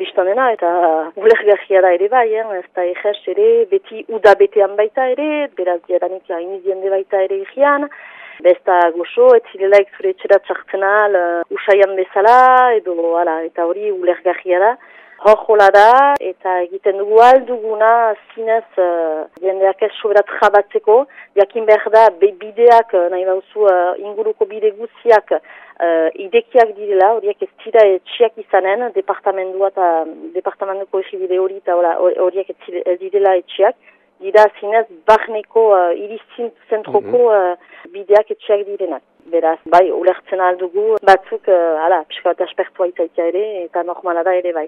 biztan dena, eta ulergarria da ere bai, eh? ez da egez ere, beti uda betean baita ere, beraz jadanik hainiz jende baita ere egian, Besta gozo, ez zirelaik zure etxera txartzen ahal, uh, usaian bezala, edo, ala, eta hori ulergarria da. Hor da, eta egiten dugu alduguna zinez uh, jendeak ez soberat jabatzeko, jakin behar da, be bideak, nahi bauzu, uh, inguruko bide guziak, uh, idekiak direla, horiek ez dira etxiak izanen, departamentua eta departamentuko egibide hori eta horiek ez direla etxiak, dira zinez barneko uh, irizin zentroko mm -hmm. uh, bideak etxeak direnak. Beraz, bai, ulertzen aldugu, batzuk, uh, ala, pixka bat aspertua ere, eta normala da ere bai.